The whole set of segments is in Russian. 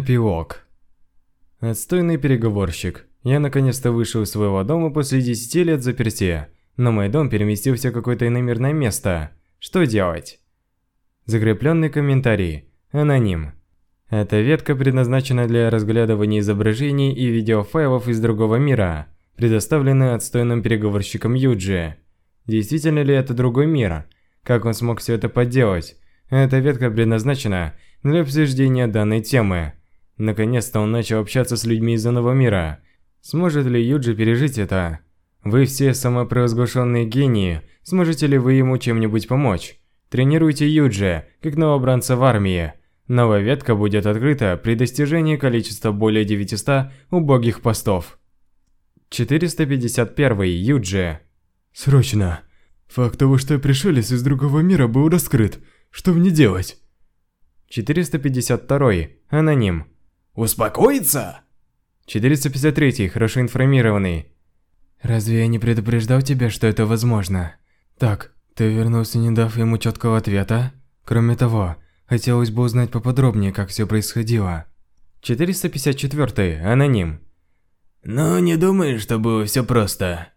Эпилог. Отстойный переговорщик. Я наконец-то вышел из своего дома после 10 лет заперти, но мой дом переместился в какое-то иномирное место. Что делать? Закрепленный комментарий. Аноним. Эта ветка предназначена для разглядывания изображений и видеофайлов из другого мира, предоставленная отстойным переговорщиком Юджи. Действительно ли это другой мир? Как он смог все это подделать? Эта ветка предназначена для обсуждения данной темы. Наконец-то он начал общаться с людьми из иного мира. Сможет ли Юджи пережить это? Вы все самопровозглашенные гении, сможете ли вы ему чем-нибудь помочь? Тренируйте Юджи, как новобранца в армии. Новая ветка будет открыта при достижении количества более 900 убогих постов. 451 Юджи. Срочно. Факт того, что я пришелец из другого мира был раскрыт. Что мне делать? 452 Аноним. Успокоиться? 453 Хорошо информированный. Разве я не предупреждал тебя, что это возможно? Так, ты вернулся, не дав ему четкого ответа? Кроме того, хотелось бы узнать поподробнее, как все происходило. 454 Аноним. Ну, не думаю, что было все просто.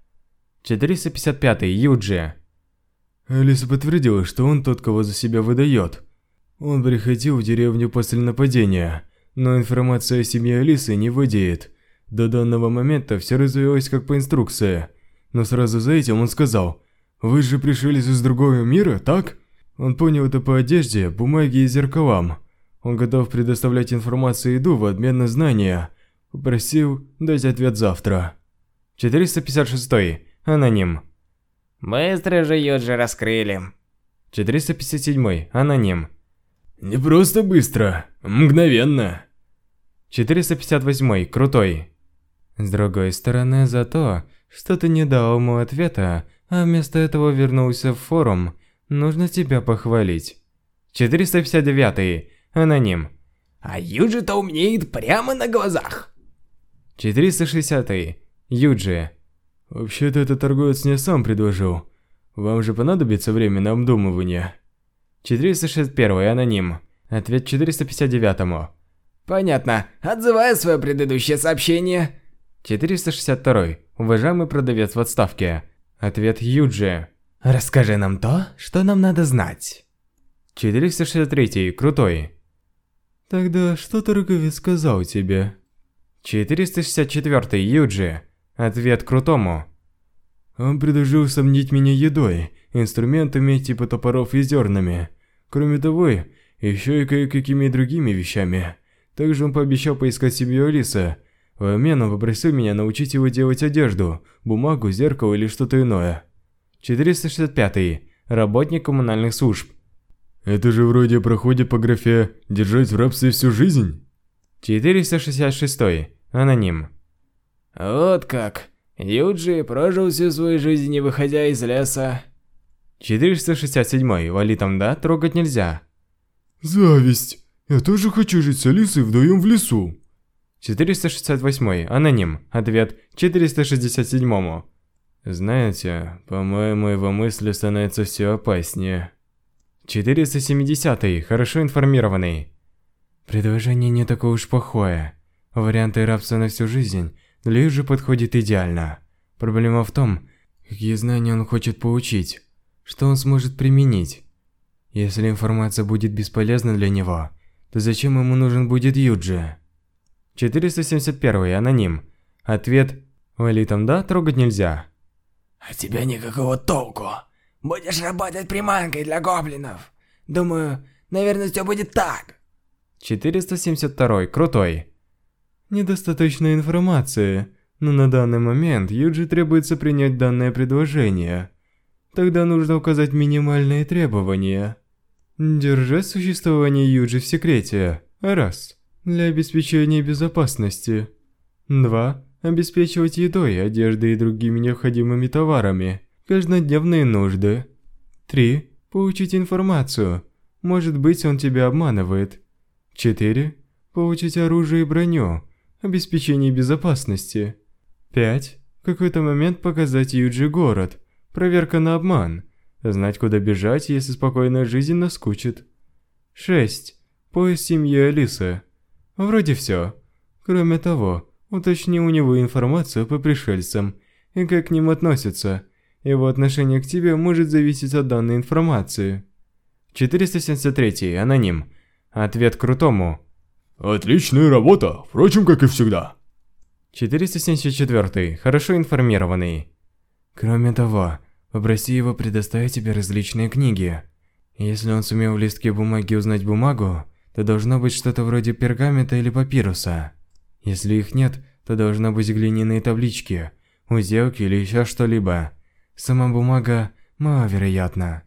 455 Юджи. Алиса подтвердила, что он тот, кого за себя выдает. Он приходил в деревню после нападения, но информация о семье Алисы не владеет. До данного момента все развивалось как по инструкции. Но сразу за этим он сказал, «Вы же пришелец из другого мира, так?» Он понял это по одежде, бумаге и зеркалам. Он готов предоставлять информацию еду в обмен на знания. Попросил дать ответ завтра. 456. Аноним. Быстро же Юджи раскрыли. 457. Аноним. Не просто быстро, мгновенно. 458. Крутой. С другой стороны, за то, что ты не дал ему ответа, а вместо этого вернулся в форум, нужно тебя похвалить. 459. Аноним. А Юджи-то умнеет прямо на глазах. 460. Юджи. Вообще-то этот торговец мне сам предложил. Вам же понадобится время на обдумывание. 461 аноним. Ответ 459. -му. Понятно. Отзываю свое предыдущее сообщение. 462. Уважаемый продавец в отставке. Ответ Юджи. Расскажи нам то, что нам надо знать. 463. Крутой. Тогда что торговец сказал тебе? 464. Юджи. Ответ Крутому. Он предложил сомнить меня едой, инструментами типа топоров и зернами. Кроме того, еще и кое-какими другими вещами. Также он пообещал поискать семью Алисы. В обмен он попросил меня научить его делать одежду, бумагу, зеркало или что-то иное. 465. Работник коммунальных служб. Это же вроде проходит по графе «Держать в рабстве всю жизнь». 466. Аноним. Вот как. Юджи прожил всю свою жизнь, не выходя из леса. 467. Валитам да, трогать нельзя. Зависть. Я тоже хочу жить с Алисой вдвоем в лесу. 468. Аноним. Ответ 467. Знаете, по-моему, его мысли становятся все опаснее. 470. Хорошо информированный. Предложение не такое уж плохое. Варианты рабства на всю жизнь для Юджи подходит идеально. Проблема в том, какие знания он хочет получить, что он сможет применить. Если информация будет бесполезна для него, то зачем ему нужен будет Юджи? 471. Аноним. Ответ «Валитам да, трогать нельзя». А тебя никакого толку. Будешь работать приманкой для гоблинов. Думаю, наверное, все будет так. 472. Крутой. Недостаточно информации, но на данный момент Юджи требуется принять данное предложение. Тогда нужно указать минимальные требования. Держать существование Юджи в секрете. Раз. Для обеспечения безопасности. Два. Обеспечивать едой, одеждой и другими необходимыми товарами. Каждодневные нужды. Три. Получить информацию. Может быть, он тебя обманывает. Четыре. Получить оружие и броню обеспечение безопасности. 5. В какой-то момент показать Юджи город. Проверка на обман. Знать, куда бежать, если спокойная жизнь наскучит. 6. Поиск семьи Алисы. Вроде все. Кроме того, уточни у него информацию по пришельцам и как к ним относятся. Его отношение к тебе может зависеть от данной информации. 473. Аноним. Ответ Крутому. Отличная работа, впрочем, как и всегда. 474. Хорошо информированный. Кроме того, попроси его предоставить тебе различные книги. Если он сумел в листке бумаги узнать бумагу, то должно быть что-то вроде пергамента или папируса. Если их нет, то должно быть глиняные таблички, узелки или еще что-либо. Сама бумага маловероятна.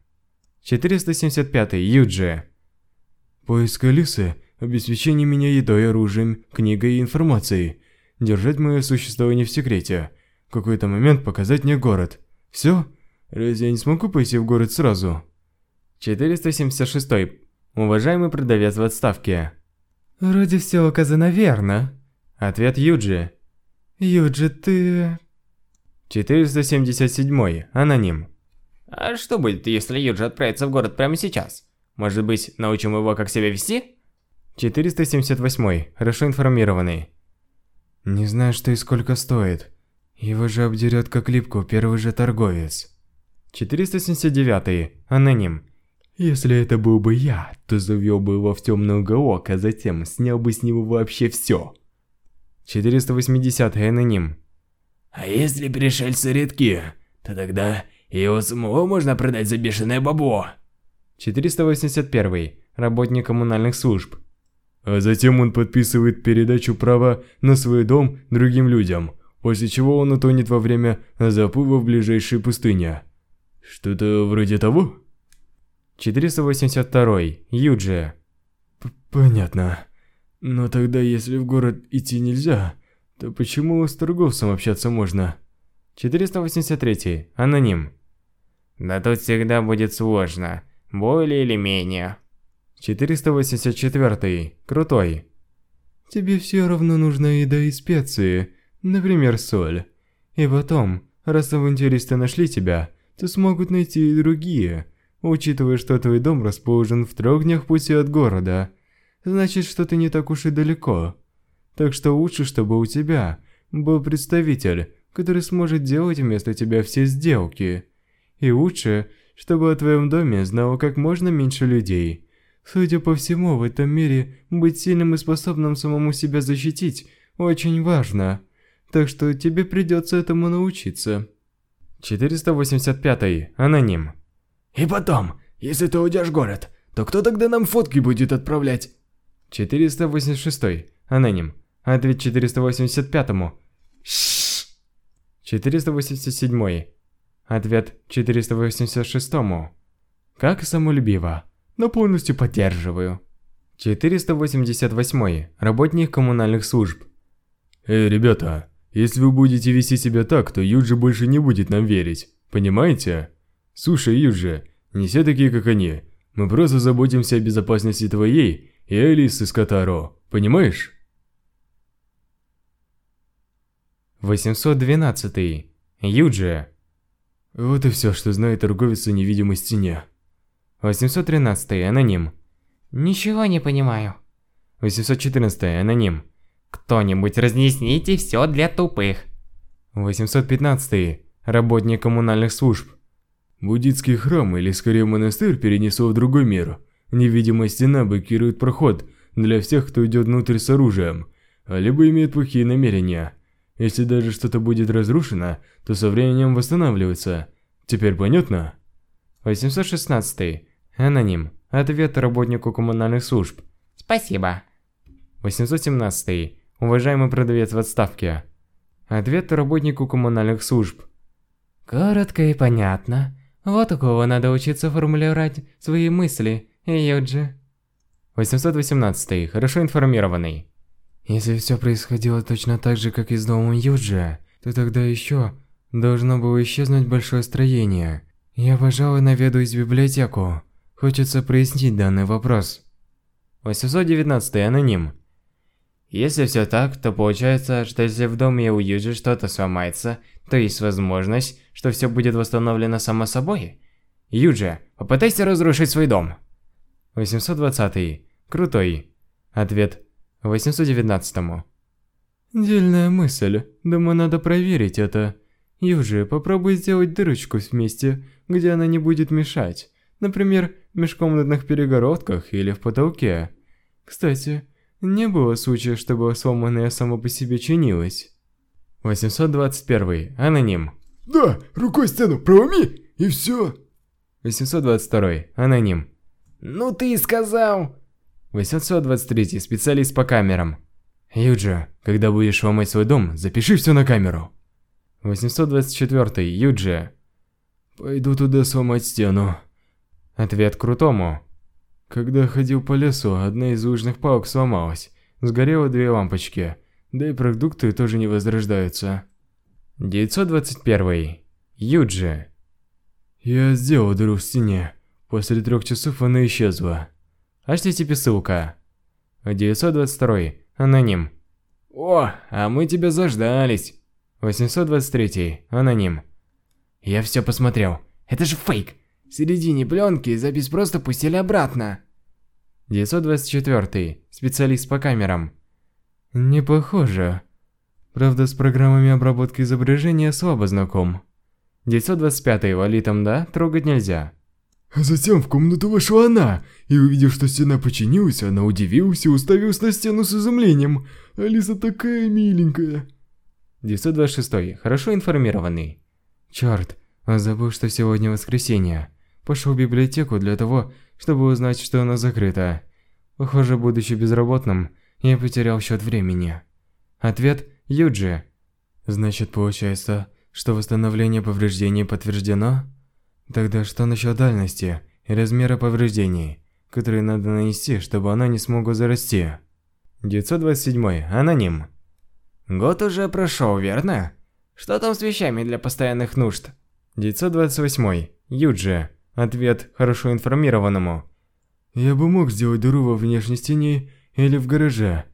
475. Юджи. Поиск Алисы, обеспечение меня едой, оружием, книгой и информацией. Держать мое существование в секрете. В какой-то момент показать мне город. Все? Разве я не смогу пойти в город сразу? 476. Уважаемый продавец в отставке. Вроде все указано верно. Ответ Юджи. Юджи, ты... 477. Аноним. А что будет, если Юджи отправится в город прямо сейчас? Может быть, научим его, как себя вести? 478. Хорошо информированный. Не знаю, что и сколько стоит. Его же обдерет как липку первый же торговец. 479. Аноним. Если это был бы я, то завел бы его в темный уголок, а затем снял бы с него вообще все. 480. Аноним. А если пришельцы редки, то тогда его самого можно продать за бешеное бабло. 481. Работник коммунальных служб. А затем он подписывает передачу права на свой дом другим людям, после чего он утонет во время заплыва в ближайшей пустыне. Что-то вроде того? 482. Юджи. П Понятно. Но тогда, если в город идти нельзя, то почему с торговцем общаться можно? 483. Аноним. Да тут всегда будет сложно, более или менее. 484. Крутой. Тебе все равно нужна еда и специи, например, соль. И потом, раз авантюристы нашли тебя, то смогут найти и другие. Учитывая, что твой дом расположен в трех днях пути от города, значит, что ты не так уж и далеко. Так что лучше, чтобы у тебя был представитель, который сможет делать вместо тебя все сделки. И лучше, чтобы о твоем доме знало как можно меньше людей. Судя по всему, в этом мире быть сильным и способным самому себя защитить очень важно. Так что тебе придется этому научиться. 485. Аноним. И потом, если ты уйдешь в город, то кто тогда нам фотки будет отправлять? 486. Аноним. Ответ 485. 487. Ответ 486. Как самолюбиво но полностью поддерживаю. 488. Работник коммунальных служб. Эй, ребята, если вы будете вести себя так, то Юджи больше не будет нам верить. Понимаете? Слушай, Юджи, не все такие, как они. Мы просто заботимся о безопасности твоей и Алисы Скотаро. Понимаешь? 812. Юджи. Вот и все, что знает торговец о невидимой стене. 813 аноним. Ничего не понимаю. 814 аноним. Кто-нибудь разъясните все для тупых. 815 работник коммунальных служб. Буддийский храм или скорее монастырь перенесло в другой мир. Невидимая стена блокирует проход для всех, кто идет внутрь с оружием, либо имеет плохие намерения. Если даже что-то будет разрушено, то со временем восстанавливается. Теперь понятно? 816. Аноним. Ответ работнику коммунальных служб. Спасибо. 817. Уважаемый продавец в отставке. Ответ работнику коммунальных служб. Коротко и понятно. Вот у кого надо учиться формулировать свои мысли, Юджи. 818. Хорошо информированный. Если все происходило точно так же, как и с домом Юджи, то тогда еще должно было исчезнуть большое строение. Я, пожалуй, наведаюсь в библиотеку. Хочется прояснить данный вопрос. 819 аноним. Если все так, то получается, что если в доме у Юджи что-то сломается, то есть возможность, что все будет восстановлено само собой. Юджи, попытайся разрушить свой дом. 820. Крутой. Ответ. 819. Дельная мысль. Думаю, надо проверить это. Южи, попробуй сделать дырочку в месте, где она не будет мешать. Например, в межкомнатных перегородках или в потолке. Кстати, не было случая, чтобы сломанное само по себе чинилось. 821. Аноним. Да, рукой стену проломи, и все. 822. Аноним. Ну ты и сказал. 823. Специалист по камерам. Юджи, когда будешь ломать свой дом, запиши все на камеру. 824. Юджи. Пойду туда сломать стену. Ответ Крутому. Когда ходил по лесу, одна из лыжных палок сломалась. Сгорело две лампочки. Да и продукты тоже не возрождаются. 921. Юджи. Я сделал дыру в стене. После трех часов она исчезла. HTTP ссылка. 922. Аноним. О, а мы тебя заждались. 823. Аноним. Я все посмотрел. Это же фейк. В середине пленки запись просто пустили обратно. 924. Специалист по камерам. Не похоже. Правда, с программами обработки изображения слабо знаком. 925. Валитом да, трогать нельзя. А затем в комнату вошла она, и увидев, что стена починилась, она удивилась и уставилась на стену с изумлением. Алиса такая миленькая. 926. Хорошо информированный. Черт, он забыл, что сегодня воскресенье. Пошел в библиотеку для того, чтобы узнать, что она закрыта. Похоже, будучи безработным, я потерял счет времени. Ответ – Юджи. Значит, получается, что восстановление повреждений подтверждено? Тогда что насчет дальности и размера повреждений, которые надо нанести, чтобы она не смогла зарасти? 927. Аноним. Год уже прошел, верно? Что там с вещами для постоянных нужд? 928. Юджи. Ответ хорошо информированному. Я бы мог сделать дыру во внешней стене или в гараже,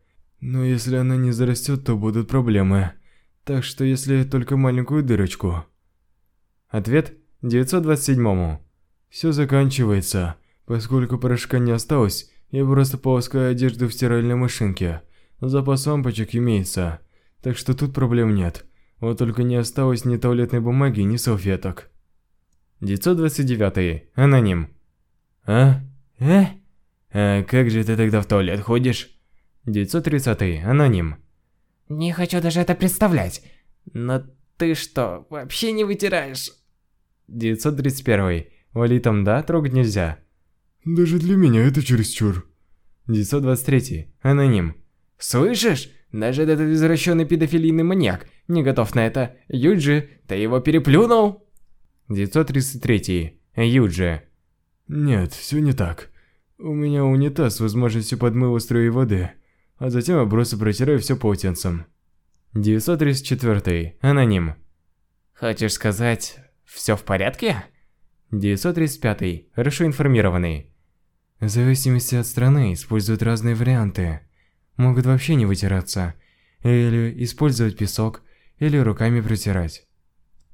но если она не зарастет, то будут проблемы. Так что если только маленькую дырочку. Ответ 927. Все заканчивается. Поскольку порошка не осталось, я просто полоскаю одежду в стиральной машинке. Запас лампочек имеется, так что тут проблем нет. Вот только не осталось ни туалетной бумаги, ни салфеток. 929. Аноним. А? Э? А как же ты тогда в туалет ходишь? 930. Аноним. Не хочу даже это представлять. Но ты что, вообще не вытираешь? 931. Валитом да, трогать нельзя. Даже для меня это чересчур. 923. Аноним. Слышишь? Даже этот извращенный педофилийный маньяк не готов на это. Юджи, ты его переплюнул? 933. Юджи. Нет, все не так. У меня унитаз с возможностью подмыва струи воды, а затем я просто протираю все полотенцем. 934. Аноним. Хочешь сказать, все в порядке? 935. Хорошо информированный. В зависимости от страны используют разные варианты. Могут вообще не вытираться, или использовать песок, или руками протирать.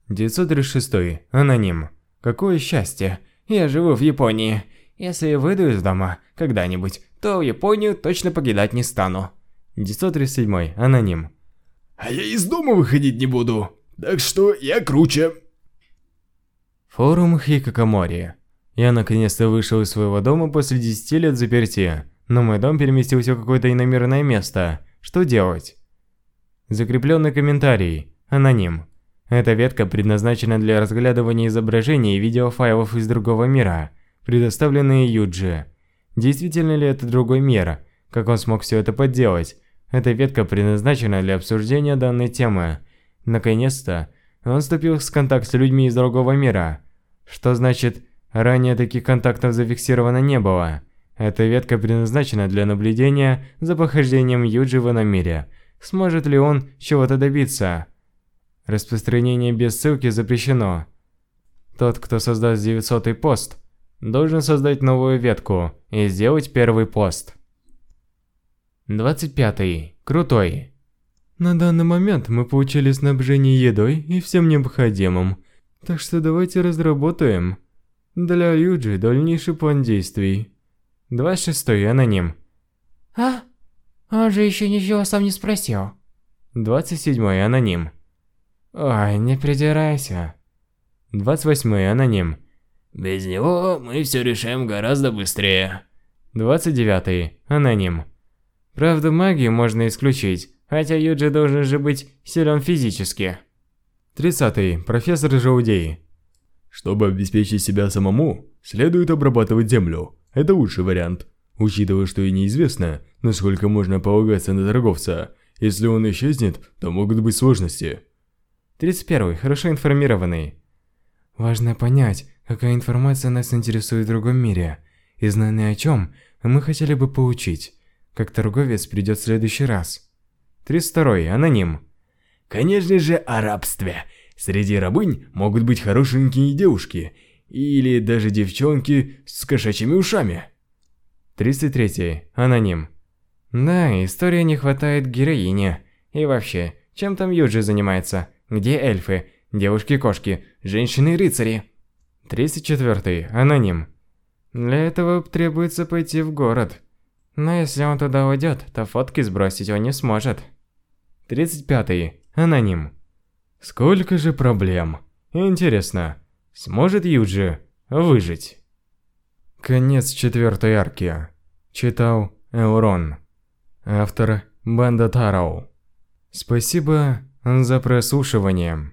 936. Аноним. Какое счастье. Я живу в Японии. Если я выйду из дома когда-нибудь, то в Японию точно покидать не стану. 937. Аноним. А я из дома выходить не буду, так что я круче. Форум Хикакамори. Я наконец-то вышел из своего дома после 10 лет заперти, но мой дом переместился в какое-то иномерное место. Что делать? Закрепленный комментарий. Аноним. Эта ветка предназначена для разглядывания изображений и видеофайлов из другого мира, предоставленные Юджи. Действительно ли это другой мир? Как он смог все это подделать? Эта ветка предназначена для обсуждения данной темы. Наконец-то, он вступил в контакт с людьми из другого мира. Что значит, ранее таких контактов зафиксировано не было. Эта ветка предназначена для наблюдения за похождением Юджи в ином мире. Сможет ли он чего-то добиться? Распространение без ссылки запрещено. Тот, кто создаст 900 пост, должен создать новую ветку и сделать первый пост. 25. -й. Крутой. На данный момент мы получили снабжение едой и всем необходимым. Так что давайте разработаем для Юджи дальнейший план действий. 26. Аноним. А? Он же еще ничего сам не спросил. 27 аноним. Ой, не придирайся. 28 аноним. Без него мы все решаем гораздо быстрее. 29 аноним. Правда, магию можно исключить, хотя Юджи должен же быть силен физически. 30 профессор Жаудей. Чтобы обеспечить себя самому, следует обрабатывать землю. Это лучший вариант. Учитывая, что и неизвестно, насколько можно полагаться на торговца, если он исчезнет, то могут быть сложности. 31. Хорошо информированный. Важно понять, какая информация нас интересует в другом мире, и знание о чем мы хотели бы получить, как торговец придет в следующий раз. 32. Аноним. Конечно же, о рабстве. Среди рабынь могут быть хорошенькие девушки, или даже девчонки с кошачьими ушами. 33. Аноним. Да, история не хватает героине. И вообще, чем там Юджи занимается? Где эльфы? Девушки-кошки? Женщины-рыцари? 34. Аноним. Для этого требуется пойти в город. Но если он туда уйдет, то фотки сбросить он не сможет. 35. Аноним. Сколько же проблем. Интересно, сможет Юджи выжить? Конец четвертой арки. Читал Элрон. Автор Банда Тароу. Спасибо за прослушивание.